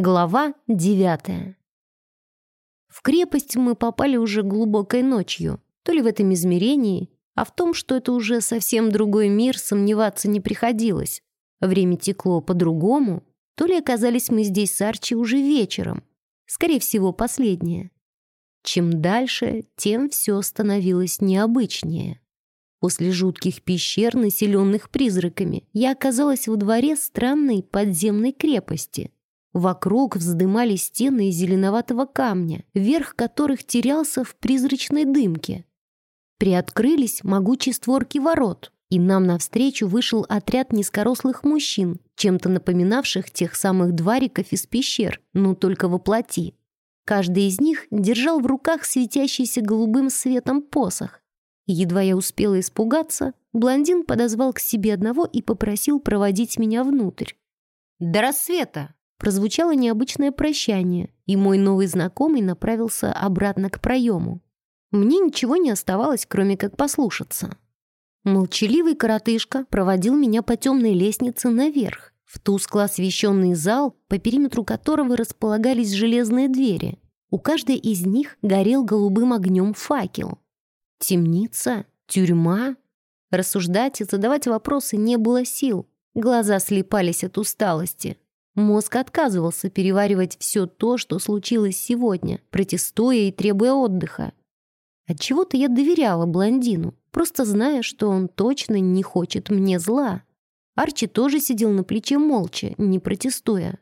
Глава девятая. В крепость мы попали уже глубокой ночью. То ли в этом измерении, а в том, что это уже совсем другой мир, сомневаться не приходилось. Время текло по-другому, то ли оказались мы здесь с Арчи уже вечером. Скорее всего, последнее. Чем дальше, тем все становилось необычнее. После жутких пещер, населенных призраками, я оказалась во дворе странной подземной крепости — Вокруг вздымались стены из зеленоватого камня, верх которых терялся в призрачной дымке. Приоткрылись могучие створки ворот, и нам навстречу вышел отряд низкорослых мужчин, чем-то напоминавших тех самых двариков из пещер, но только во плоти. Каждый из них держал в руках светящийся голубым светом посох. Едва я успела испугаться, блондин подозвал к себе одного и попросил проводить меня внутрь. «До рассвета!» Прозвучало необычное прощание, и мой новый знакомый направился обратно к проему. Мне ничего не оставалось, кроме как послушаться. Молчаливый коротышка проводил меня по темной лестнице наверх, в тускло освещенный зал, по периметру которого располагались железные двери. У каждой из них горел голубым огнем факел. Темница? Тюрьма? Рассуждать и задавать вопросы не было сил. Глаза слепались от усталости. Мозг отказывался переваривать все то, что случилось сегодня, протестуя и требуя отдыха. Отчего-то я доверяла блондину, просто зная, что он точно не хочет мне зла. Арчи тоже сидел на плече молча, не протестуя.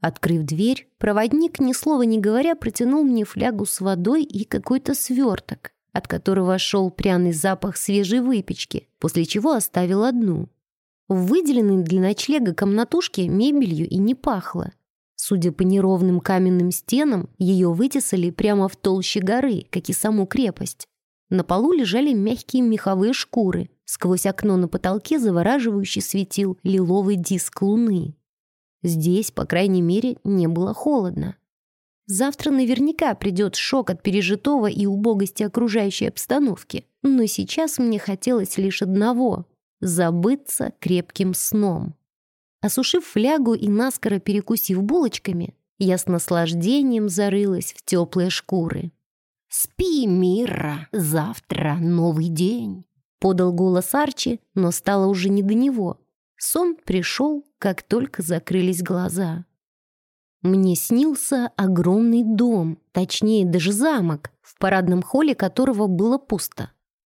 Открыв дверь, проводник, ни слова не говоря, протянул мне флягу с водой и какой-то сверток, от которого шел пряный запах свежей выпечки, после чего оставил одну. В выделенной для ночлега комнатушке мебелью и не пахло. Судя по неровным каменным стенам, ее вытесали прямо в толще горы, как и саму крепость. На полу лежали мягкие меховые шкуры. Сквозь окно на потолке завораживающе светил лиловый диск луны. Здесь, по крайней мере, не было холодно. Завтра наверняка придет шок от пережитого и убогости окружающей обстановки. Но сейчас мне хотелось лишь одного забыться крепким сном. Осушив флягу и наскоро перекусив булочками, я с наслаждением зарылась в теплые шкуры. «Спи, Мира, завтра новый день», — подал голос Арчи, но стало уже не до него. Сон пришел, как только закрылись глаза. Мне снился огромный дом, точнее даже замок, в парадном холле которого было пусто.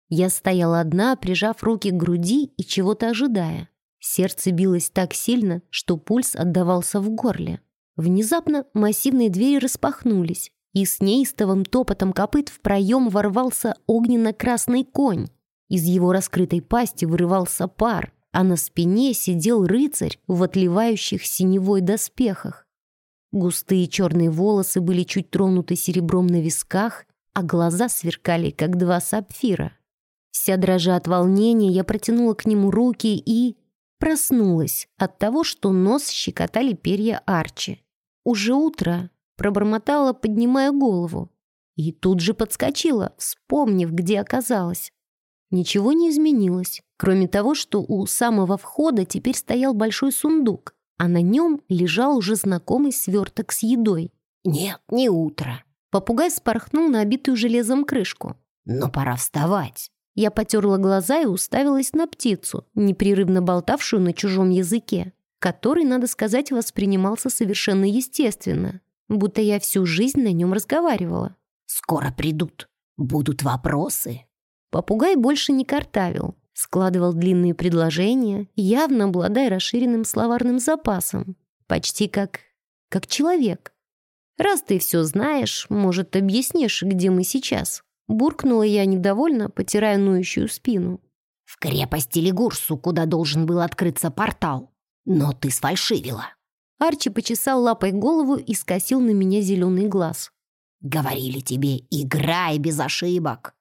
Я стояла одна, прижав руки к груди и чего-то ожидая. Сердце билось так сильно, что пульс отдавался в горле. Внезапно массивные двери распахнулись, и с неистовым топотом копыт в проем ворвался огненно-красный конь. Из его раскрытой пасти вырывался пар, а на спине сидел рыцарь в отливающих синевой доспехах. Густые черные волосы были чуть тронуты серебром на висках, а глаза сверкали, как два сапфира. Вся дрожа от волнения, я протянула к нему руки и... Проснулась от того, что нос щекотали перья Арчи. Уже утро, пробормотала, поднимая голову. И тут же подскочила, вспомнив, где оказалась. Ничего не изменилось, кроме того, что у самого входа теперь стоял большой сундук, а на нем лежал уже знакомый сверток с едой. «Нет, не утро». Попугай спорхнул на обитую железом крышку. «Но пора вставать». Я потерла глаза и уставилась на птицу, непрерывно болтавшую на чужом языке, который, надо сказать, воспринимался совершенно естественно, будто я всю жизнь на нем разговаривала. «Скоро придут. Будут вопросы». Попугай больше не картавил, складывал длинные предложения, явно обладая расширенным словарным запасом, почти как... как человек. «Раз ты все знаешь, может, объяснишь, где мы сейчас?» Буркнула я недовольно, потирая ноющую спину. «В крепости Лигурсу, куда должен был открыться портал. Но ты сфальшивила». Арчи почесал лапой голову и скосил на меня зеленый глаз. «Говорили тебе, играй без ошибок».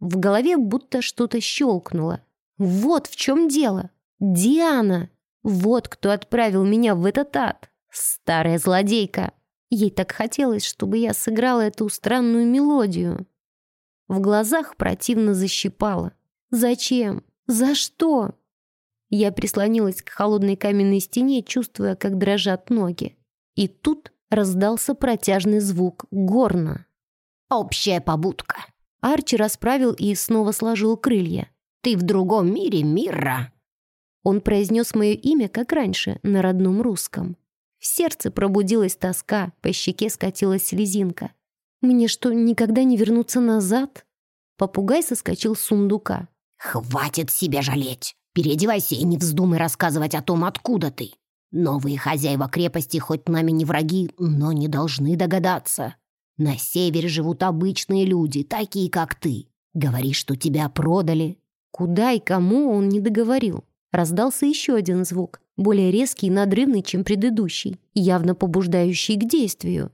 В голове будто что-то щелкнуло. Вот в чем дело. Диана! Вот кто отправил меня в этот ад. Старая злодейка. Ей так хотелось, чтобы я сыграла эту странную мелодию. В глазах противно защипало. «Зачем? За что?» Я прислонилась к холодной каменной стене, чувствуя, как дрожат ноги. И тут раздался протяжный звук горна. «Общая побудка». Арчи расправил и снова сложил крылья. «Ты в другом мире, Мира!» Он произнес мое имя, как раньше, на родном русском. В сердце пробудилась тоска, по щеке скатилась слезинка. «Мне что, никогда не вернуться назад?» Попугай соскочил с сундука. «Хватит себя жалеть! Переодевайся и не вздумай рассказывать о том, откуда ты. Новые хозяева крепости хоть нами не враги, но не должны догадаться. На севере живут обычные люди, такие как ты. Говоришь, что тебя продали». Куда и кому он не договорил. Раздался еще один звук, более резкий и надрывный, чем предыдущий, явно побуждающий к действию.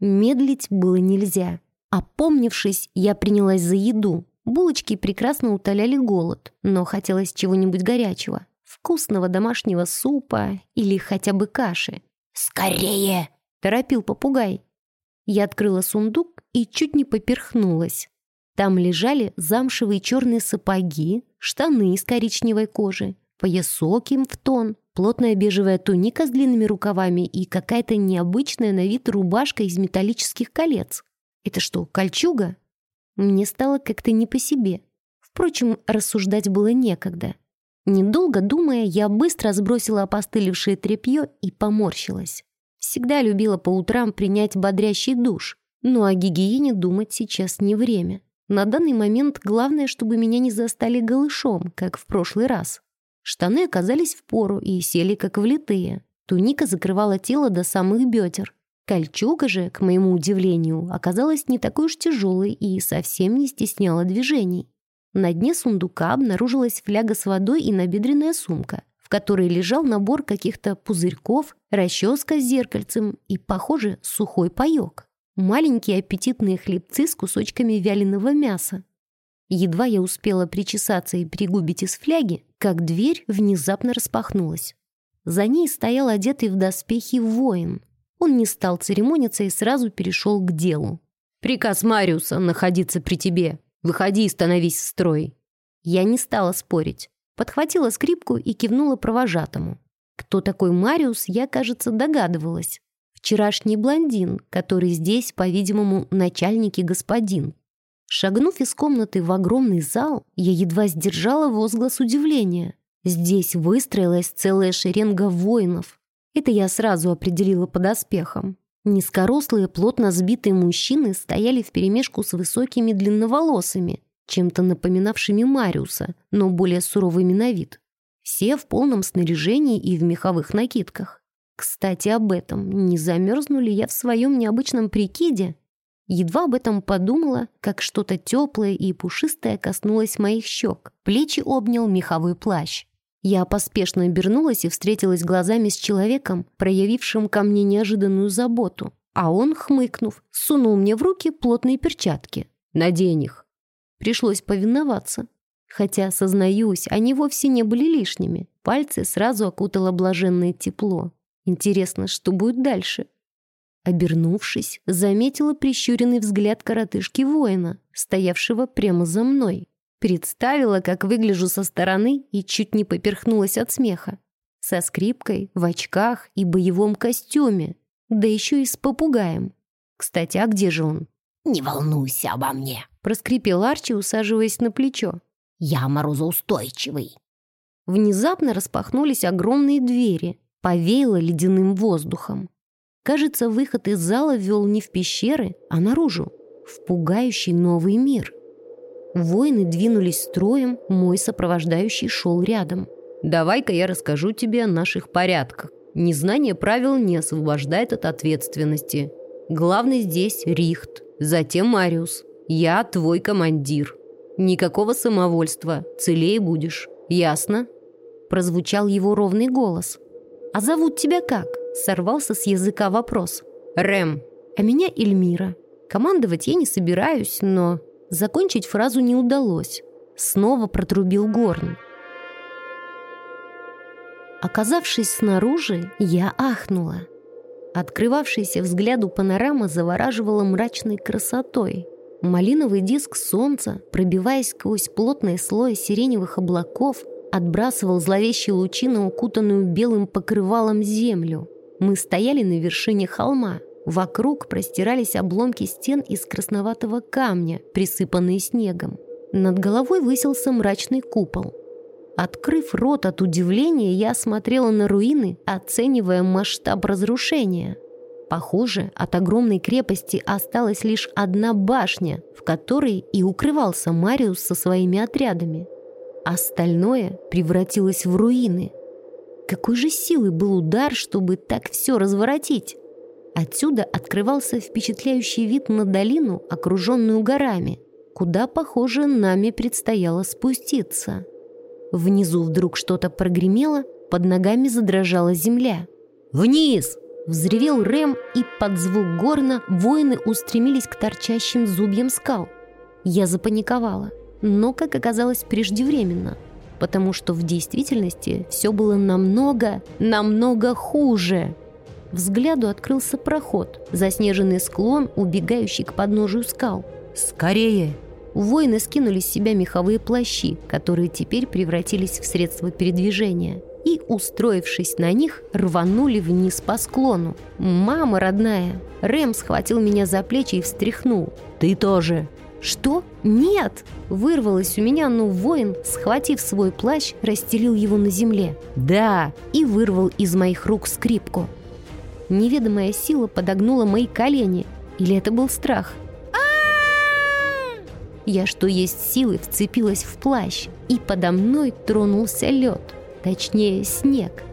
Медлить было нельзя. Опомнившись, я принялась за еду. Булочки прекрасно утоляли голод, но хотелось чего-нибудь горячего. Вкусного домашнего супа или хотя бы каши. «Скорее!» — торопил попугай. Я открыла сундук и чуть не поперхнулась. Там лежали замшевые черные сапоги, штаны из коричневой кожи, поясок им в тон, плотная бежевая туника с длинными рукавами и какая-то необычная на вид рубашка из металлических колец. Это что, кольчуга? Мне стало как-то не по себе. Впрочем, рассуждать было некогда. Недолго думая, я быстро сбросила опостылевшее тряпье и поморщилась. Всегда любила по утрам принять бодрящий душ, но о гигиене думать сейчас не время. На данный момент главное, чтобы меня не застали голышом, как в прошлый раз. Штаны оказались в пору и сели как влитые. Туника закрывала тело до самых бедер. Кольчуга же, к моему удивлению, оказалась не такой уж тяжелой и совсем не стесняла движений. На дне сундука обнаружилась фляга с водой и набедренная сумка, в которой лежал набор каких-то пузырьков, расческа с зеркальцем и, похоже, сухой паёк. Маленькие аппетитные хлебцы с кусочками вяленого мяса. Едва я успела причесаться и пригубить из фляги, как дверь внезапно распахнулась. За ней стоял одетый в доспехи воин — он не стал церемониться и сразу перешел к делу. «Приказ Мариуса находиться при тебе. Выходи и становись в строй». Я не стала спорить. Подхватила скрипку и кивнула провожатому. Кто такой Мариус, я, кажется, догадывалась. Вчерашний блондин, который здесь, по-видимому, начальник и господин. Шагнув из комнаты в огромный зал, я едва сдержала возглас удивления. Здесь выстроилась целая шеренга воинов. Это я сразу определила под оспехом. Низкорослые, плотно сбитые мужчины стояли вперемешку с высокими длинноволосыми, чем-то напоминавшими Мариуса, но более суровыми на вид. Все в полном снаряжении и в меховых накидках. Кстати, об этом. Не замерзну ли я в своем необычном прикиде? Едва об этом подумала, как что-то теплое и пушистое коснулось моих щек. Плечи обнял меховой плащ. Я поспешно обернулась и встретилась глазами с человеком, проявившим ко мне неожиданную заботу. А он, хмыкнув, сунул мне в руки плотные перчатки. «Надень их». Пришлось повиноваться. Хотя, сознаюсь, они вовсе не были лишними. Пальцы сразу окутало блаженное тепло. Интересно, что будет дальше? Обернувшись, заметила прищуренный взгляд коротышки воина, стоявшего прямо за мной. Представила, как выгляжу со стороны и чуть не поперхнулась от смеха. Со скрипкой, в очках и боевом костюме. Да еще и с попугаем. Кстати, а где же он? «Не волнуйся обо мне», — проскрипел Арчи, усаживаясь на плечо. «Я морозоустойчивый». Внезапно распахнулись огромные двери, повеяло ледяным воздухом. Кажется, выход из зала вел не в пещеры, а наружу, в пугающий новый мир — Воины двинулись строем, мой сопровождающий шел рядом. «Давай-ка я расскажу тебе о наших порядках. Незнание правил не освобождает от ответственности. Главный здесь Рихт, затем Мариус. Я твой командир. Никакого самовольства, целее будешь. Ясно?» Прозвучал его ровный голос. «А зовут тебя как?» Сорвался с языка вопрос. «Рэм». «А меня Эльмира. Командовать я не собираюсь, но Закончить фразу не удалось. Снова протрубил горн. Оказавшись снаружи, я ахнула. Открывавшаяся взгляду панорама завораживала мрачной красотой. Малиновый диск солнца, пробиваясь сквозь плотный слой сиреневых облаков, отбрасывал зловещие лучи на укутанную белым покрывалом землю. Мы стояли на вершине холма. Вокруг простирались обломки стен из красноватого камня, присыпанные снегом. Над головой высился мрачный купол. Открыв рот от удивления, я смотрела на руины, оценивая масштаб разрушения. Похоже, от огромной крепости осталась лишь одна башня, в которой и укрывался Мариус со своими отрядами. Остальное превратилось в руины. Какой же силы был удар, чтобы так все разворотить? Отсюда открывался впечатляющий вид на долину, окруженную горами, куда, похоже, нами предстояло спуститься. Внизу вдруг что-то прогремело, под ногами задрожала земля. «Вниз!» — взревел Рэм, и под звук горна воины устремились к торчащим зубьям скал. Я запаниковала, но, как оказалось, преждевременно, потому что в действительности все было намного, намного хуже. Взгляду открылся проход, заснеженный склон, убегающий к подножию скал. «Скорее!» Воины скинули с себя меховые плащи, которые теперь превратились в средства передвижения, и, устроившись на них, рванули вниз по склону. «Мама родная!» Рэм схватил меня за плечи и встряхнул. «Ты тоже!» «Что? Нет!» Вырвалось у меня, но воин, схватив свой плащ, расстелил его на земле. «Да!» И вырвал из моих рук скрипку. Неведомая сила подогнула мои колени. Или это был страх? Я, что есть силы, вцепилась в плащ, и подо мной тронулся лед, точнее снег.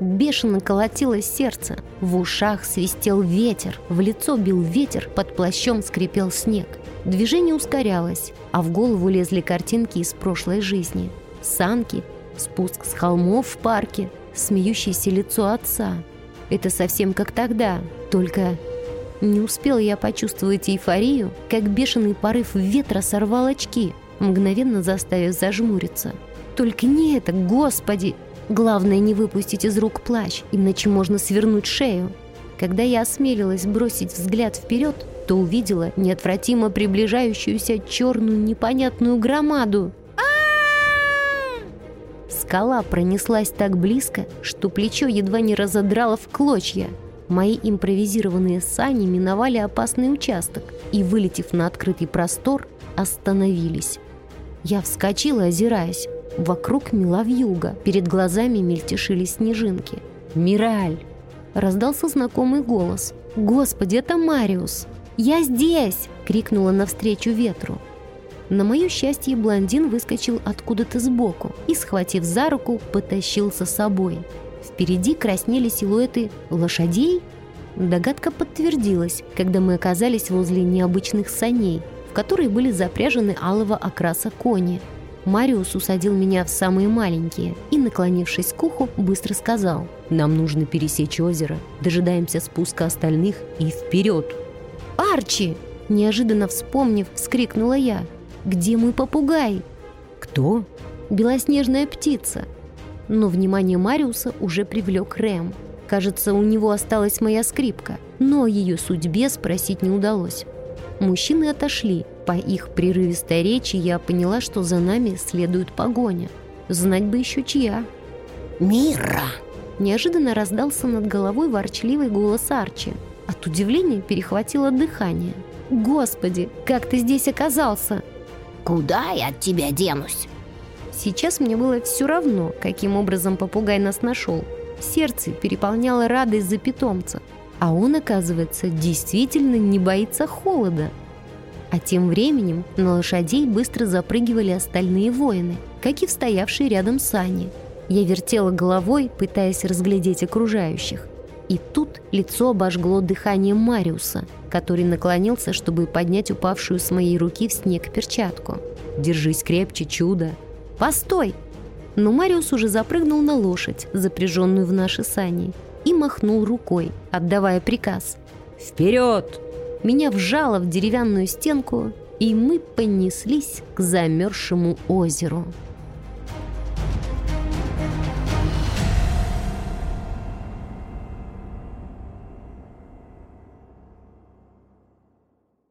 Бешено колотилось сердце, в ушах свистел ветер, в лицо бил ветер, под плащом скрипел снег. Движение ускорялось, а в голову лезли картинки из прошлой жизни. Санки, спуск с холмов в парке, смеющееся лицо отца. Это совсем как тогда, только не успела я почувствовать эйфорию, как бешеный порыв ветра сорвал очки, мгновенно заставив зажмуриться. Только не это, господи! Главное не выпустить из рук плащ, иначе можно свернуть шею. Когда я осмелилась бросить взгляд вперед, то увидела неотвратимо приближающуюся черную непонятную громаду. Скала пронеслась так близко, что плечо едва не разодрало в клочья – Мои импровизированные сани миновали опасный участок и, вылетев на открытый простор, остановились. Я вскочила, озираясь. Вокруг мела вьюга, перед глазами мельтешили снежинки. «Мираль!» Раздался знакомый голос. «Господи, это Мариус!» «Я здесь!» — крикнула навстречу ветру. На мое счастье, блондин выскочил откуда-то сбоку и, схватив за руку, потащил за собой. Впереди краснели силуэты лошадей. Догадка подтвердилась, когда мы оказались возле необычных саней, в которые были запряжены алого окраса кони. Мариус усадил меня в самые маленькие и, наклонившись к уху, быстро сказал «Нам нужно пересечь озеро, дожидаемся спуска остальных и вперед!» «Арчи!» – неожиданно вспомнив, вскрикнула я. «Где мой попугай?» «Кто?» «Белоснежная птица», но внимание Мариуса уже привлек Рэм. Кажется, у него осталась моя скрипка, но о ее судьбе спросить не удалось. Мужчины отошли. По их прерывистой речи я поняла, что за нами следует погоня. Знать бы еще чья. «Мира!» Неожиданно раздался над головой ворчливый голос Арчи. От удивления перехватило дыхание. «Господи, как ты здесь оказался?» «Куда я от тебя денусь?» Сейчас мне было все равно, каким образом попугай нас нашел. Сердце переполняло радость за питомца. А он, оказывается, действительно не боится холода. А тем временем на лошадей быстро запрыгивали остальные воины, как и встоявшие рядом сани. Я вертела головой, пытаясь разглядеть окружающих. И тут лицо обожгло дыханием Мариуса, который наклонился, чтобы поднять упавшую с моей руки в снег перчатку. «Держись крепче, чудо!» «Постой!» Но Мариус уже запрыгнул на лошадь, запряженную в наши сани, и махнул рукой, отдавая приказ. «Вперед!» Меня вжало в деревянную стенку, и мы понеслись к замерзшему озеру.